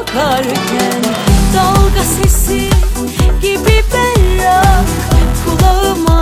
bana bakarken Dalga sesi gibi berrak Kulağıma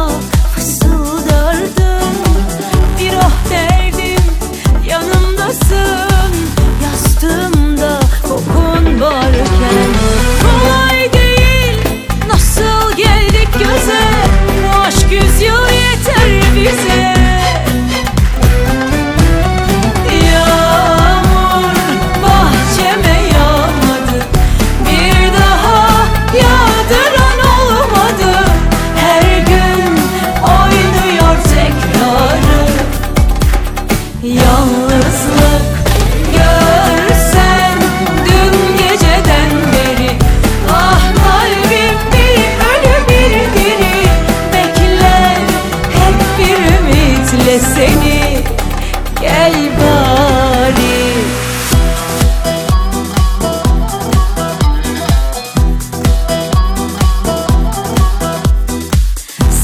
seni Gel bari.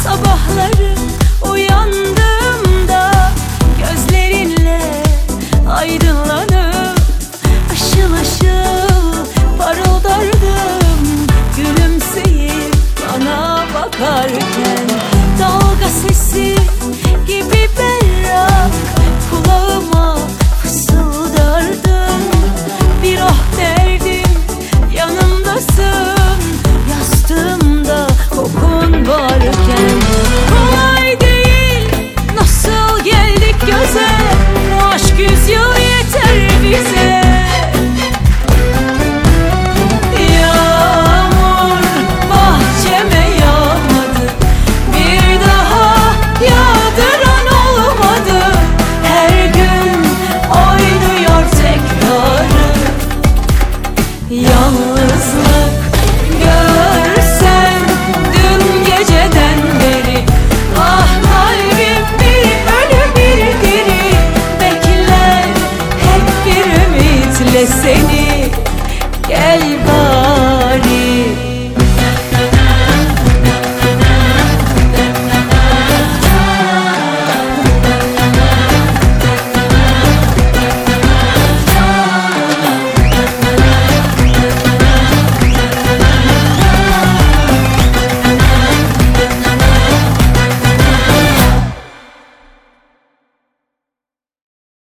Sabahları uyandığımda Gözlerinle aydınlanıp Aşıl parıldardım. Gülümseyip bana bakarken Dalga sesi varken. Kolay değil nasıl geldik göze? Bu aşk yüzyıl yeter bize. Yağmur bahçeme yağmadı. Bir daha yağdıran olmadı. Her gün oynuyor tekrarı. Yalnızlık söyle seni gel